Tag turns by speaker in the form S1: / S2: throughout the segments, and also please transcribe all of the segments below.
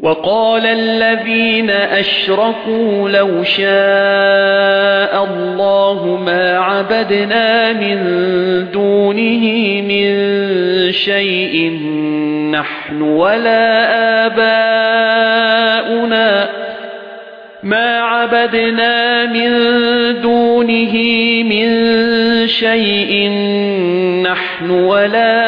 S1: وَقَالَ الَّذِينَ أَشْرَكُوا لَوْ شَاءَ اللَّهُ مَا عَبَدْنَا مِن دُونِهِ مِن شَيْءٍ نَحْنُ وَلَا آبَاؤُنَا مَا عَبَدْنَا مِن دُونِهِ مِن شَيْءٍ نَحْنُ وَلَا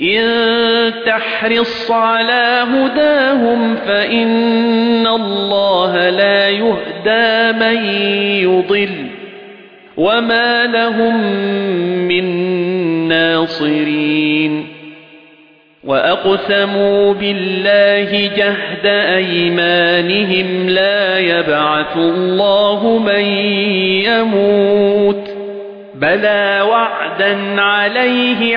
S1: إِن تَحْرِصْ عَلَى هُدَاهُمْ فَإِنَّ اللَّهَ لَا يُهْدَىٰ مَن يُضِلُّ وَمَا لَهُم مِّن نَّاصِرِينَ وَأَقْسَمُوا بِاللَّهِ جَهْدَ أَيْمَانِهِمْ لَا يَبْعَثُ اللَّهُ مَن يَمُوتُ بَلَى وَعْدًا عَلَيْهِ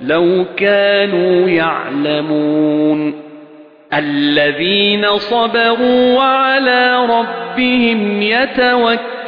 S1: لَوْ كَانُوا يَعْلَمُونَ الَّذِينَ صَبَرُوا وَعَلَى رَبِّهِمْ يَتَوَكَّلُونَ